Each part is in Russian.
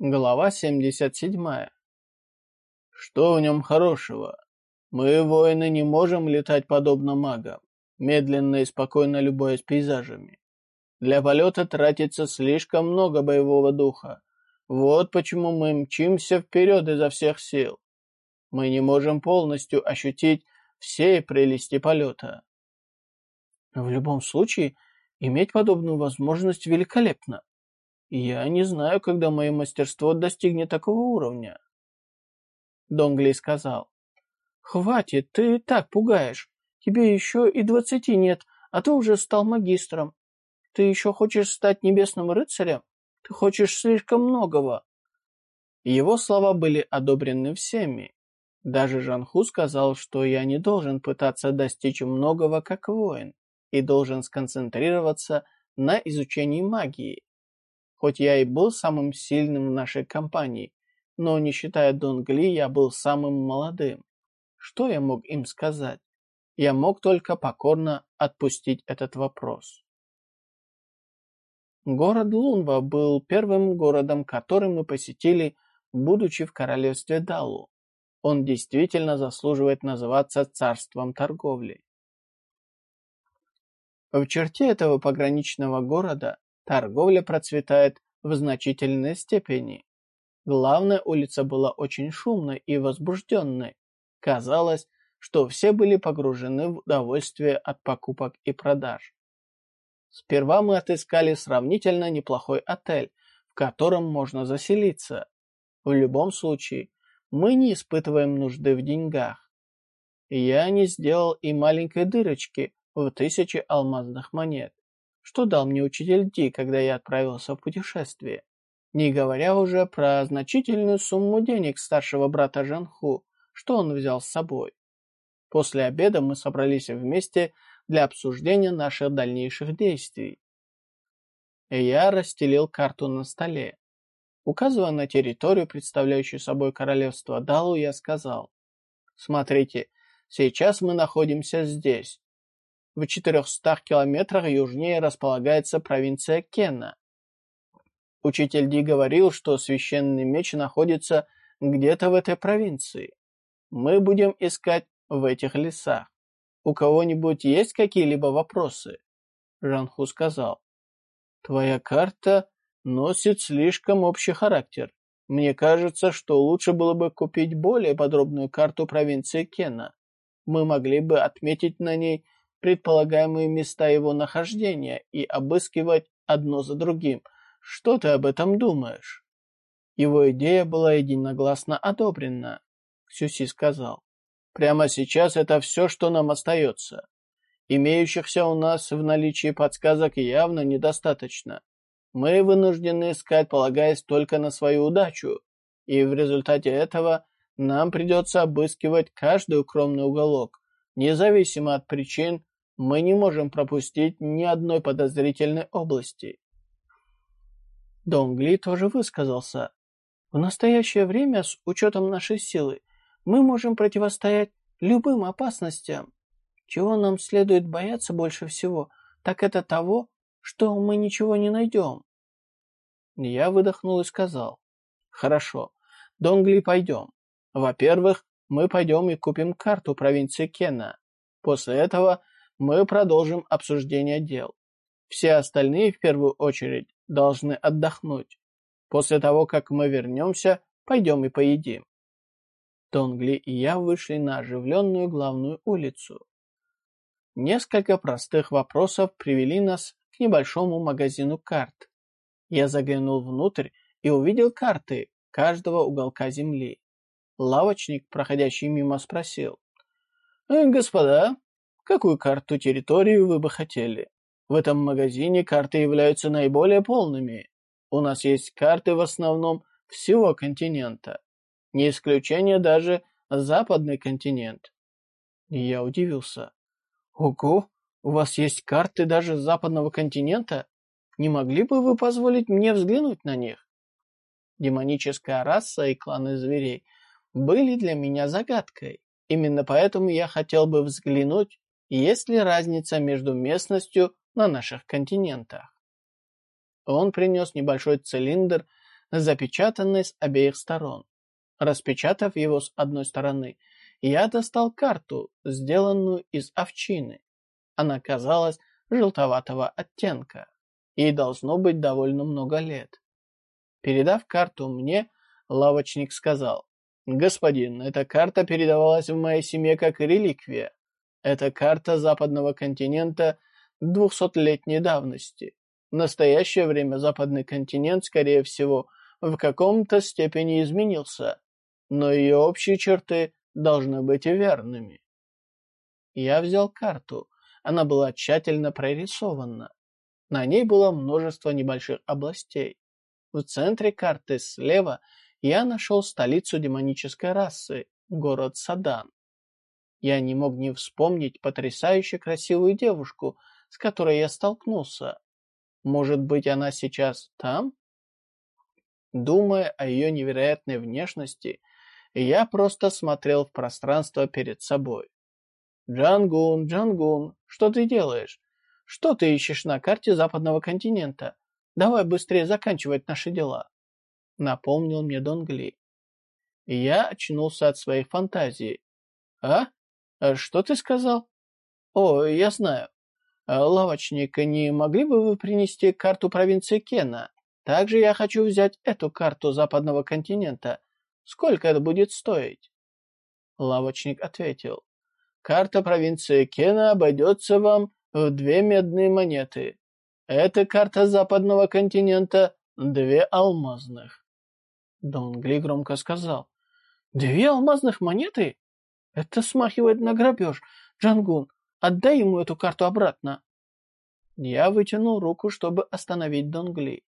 Глава 77. Что в нем хорошего? Мы, воины, не можем летать подобно магам, медленно и спокойно любуясь пейзажами. Для полета тратится слишком много боевого духа. Вот почему мы мчимся вперед изо всех сил. Мы не можем полностью ощутить все прелести полета. В любом случае, иметь подобную возможность великолепно. Я не знаю, когда мое мастерство достигнет такого уровня. Донгли сказал. Хватит, ты так пугаешь. Тебе еще и двадцати нет, а ты уже стал магистром. Ты еще хочешь стать небесным рыцарем? Ты хочешь слишком многого. Его слова были одобрены всеми. Даже Жанху сказал, что я не должен пытаться достичь многого как воин и должен сконцентрироваться на изучении магии. Хоть я и был самым сильным в нашей компании, но не считая Донгли, я был самым молодым. Что я мог им сказать? Я мог только покорно отпустить этот вопрос. Город Лунва был первым городом, который мы посетили, будучи в королевстве Далу. Он действительно заслуживает называться царством торговли. В черте этого пограничного города торговля процветает в значительной степени. Главная улица была очень шумной и возбужденной. Казалось, что все были погружены в удовольствие от покупок и продаж. Сперва мы отыскали сравнительно неплохой отель, в котором можно заселиться. В любом случае, мы не испытываем нужды в деньгах. Я не сделал и маленькой дырочки в тысячи алмазных монет что дал мне учитель Ди, когда я отправился в путешествие. Не говоря уже про значительную сумму денег старшего брата Жанху, что он взял с собой. После обеда мы собрались вместе для обсуждения наших дальнейших действий. Я расстелил карту на столе. Указывая на территорию, представляющую собой королевство Далу, я сказал, «Смотрите, сейчас мы находимся здесь, в 400 километрах южнее располагается провинция Кенна. Учитель Ди говорил, что священный меч находится где-то в этой провинции. Мы будем искать в этих лесах. У кого-нибудь есть какие-либо вопросы? Жанху сказал. Твоя карта носит слишком общий характер. Мне кажется, что лучше было бы купить более подробную карту провинции Кена. Мы могли бы отметить на ней предполагаемые места его нахождения и обыскивать одно за другим. Что ты об этом думаешь?» Его идея была единогласно одобрена. Ксюси сказал. «Прямо сейчас это все, что нам остается. Имеющихся у нас в наличии подсказок явно недостаточно. Мы вынуждены искать, полагаясь только на свою удачу, и в результате этого нам придется обыскивать каждый укромный уголок, независимо от причин, мы не можем пропустить ни одной подозрительной области. Донгли тоже высказался. В настоящее время, с учетом нашей силы, мы можем противостоять любым опасностям. Чего нам следует бояться больше всего, так это того, что мы ничего не найдем. Я выдохнул и сказал. Хорошо, Донгли, пойдем. Во-первых, мы пойдем и купим карту провинции Кена. После этого мы продолжим обсуждение дел. Все остальные, в первую очередь, должны отдохнуть. После того, как мы вернемся, пойдем и поедим. Тонгли и я вышли на оживленную главную улицу. Несколько простых вопросов привели нас к небольшому магазину карт. Я заглянул внутрь и увидел карты каждого уголка земли. Лавочник, проходящий мимо, спросил. «Э, «Господа, Какую карту территории вы бы хотели? В этом магазине карты являются наиболее полными. У нас есть карты в основном всего континента. Не исключение даже западный континент. Я удивился. Ого, у вас есть карты даже западного континента? Не могли бы вы позволить мне взглянуть на них? Демоническая раса и кланы зверей были для меня загадкой. Именно поэтому я хотел бы взглянуть есть ли разница между местностью на наших континентах. Он принес небольшой цилиндр запечатанный с обеих сторон. Распечатав его с одной стороны, я достал карту, сделанную из овчины. Она казалась желтоватого оттенка. Ей должно быть довольно много лет. Передав карту мне, лавочник сказал, «Господин, эта карта передавалась в моей семье как реликвия. Это карта западного континента двухсотлетней давности. В настоящее время западный континент, скорее всего, в каком-то степени изменился, но ее общие черты должны быть верными. Я взял карту. Она была тщательно прорисована. На ней было множество небольших областей. В центре карты слева я нашел столицу демонической расы, город Садан. Я не мог не вспомнить потрясающе красивую девушку, с которой я столкнулся. Может быть, она сейчас там? Думая о ее невероятной внешности, я просто смотрел в пространство перед собой. «Джангун, Джангун, что ты делаешь? Что ты ищешь на карте западного континента? Давай быстрее заканчивать наши дела», — напомнил мне Донгли. Я очнулся от своих фантазий. «А? А? Что ты сказал?» «О, я знаю. Лавочник, не могли бы вы принести карту провинции Кена? Также я хочу взять эту карту западного континента. Сколько это будет стоить?» Лавочник ответил. «Карта провинции Кена обойдется вам в две медные монеты. Эта карта западного континента — две алмазных». Донгли громко сказал. «Две алмазных монеты? Это смахивает на грабеж. Джангун, отдай ему эту карту обратно». Я вытянул руку, чтобы остановить Донгли.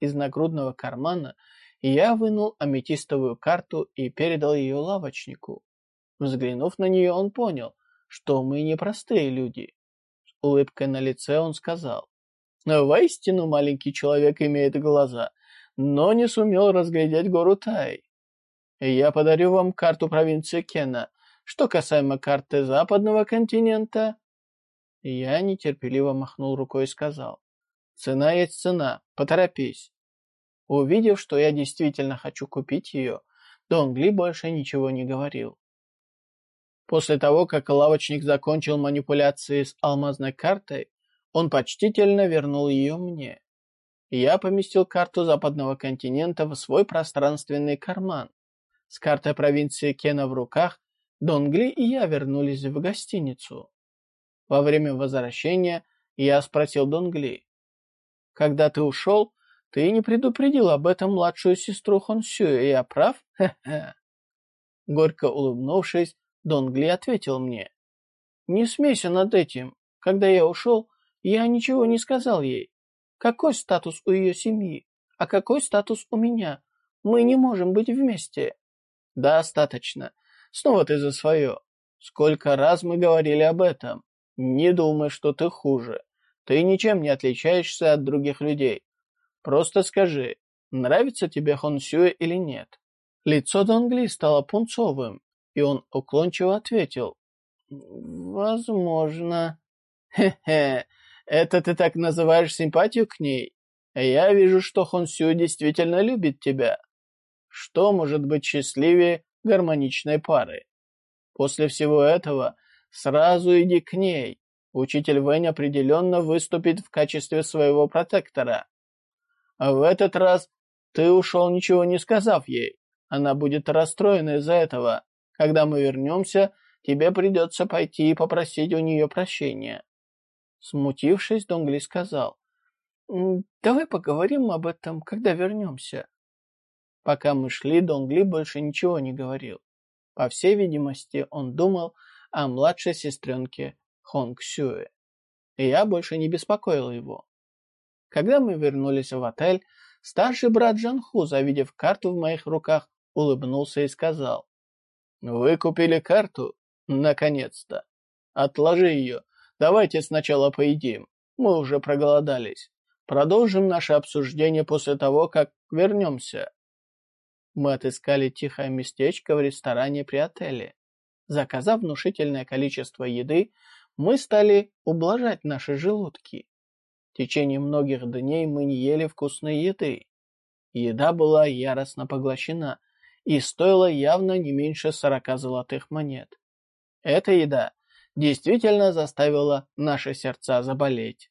Из нагрудного кармана я вынул аметистовую карту и передал ее лавочнику. Взглянув на нее, он понял, что мы не простые люди. С улыбкой на лице он сказал, «Воистину маленький человек имеет глаза, но не сумел разглядеть гору Тай. Я подарю вам карту провинции Кена. Что касаемо карты западного континента...» Я нетерпеливо махнул рукой и сказал, «Цена есть цена, поторопись». Увидев, что я действительно хочу купить ее, Донгли больше ничего не говорил. После того, как лавочник закончил манипуляции с алмазной картой, он почтительно вернул ее мне. Я поместил карту западного континента в свой пространственный карман. С картой провинции Кена в руках Донгли и я вернулись в гостиницу. Во время возвращения я спросил Донгли, «Когда ты ушел, ты не предупредил об этом младшую сестру Хонсю, я прав? Хе-хе. Горько улыбнувшись, Донгли ответил мне. Не смейся над этим. Когда я ушел, я ничего не сказал ей. Какой статус у ее семьи? А какой статус у меня? Мы не можем быть вместе. Достаточно. Снова ты за свое. Сколько раз мы говорили об этом. Не думай, что ты хуже. Ты ничем не отличаешься от других людей. Просто скажи, нравится тебе Хонсюэ или нет?» Лицо Донгли стало пунцовым, и он уклончиво ответил. «Возможно». «Хе-хе, это ты так называешь симпатию к ней? Я вижу, что Хонсю действительно любит тебя. Что может быть счастливее гармоничной пары? После всего этого сразу иди к ней. Учитель Вэнь определенно выступит в качестве своего протектора. А в этот раз ты ушел, ничего не сказав ей. Она будет расстроена из-за этого. Когда мы вернемся, тебе придется пойти и попросить у нее прощения». Смутившись, Донгли сказал, «Давай поговорим об этом, когда вернемся». Пока мы шли, Донгли больше ничего не говорил. По всей видимости, он думал о младшей сестренке Хонг Сюэ. И я больше не беспокоил его. Когда мы вернулись в отель, старший брат Джанху, завидев карту в моих руках, улыбнулся и сказал. «Вы купили карту? Наконец-то! Отложи ее. Давайте сначала поедим. Мы уже проголодались. Продолжим наше обсуждение после того, как вернемся». Мы отыскали тихое местечко в ресторане при отеле. Заказав внушительное количество еды, мы стали ублажать наши желудки. В течение многих дней мы не ели вкусной еды. Еда была яростно поглощена и стоила явно не меньше сорока золотых монет. Эта еда действительно заставила наши сердца заболеть.